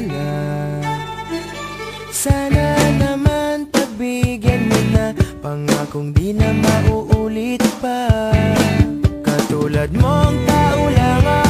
pala. Sana naman pagbigyan mo na Pangakong di na mauulit pa. Katulad mong tao lang ako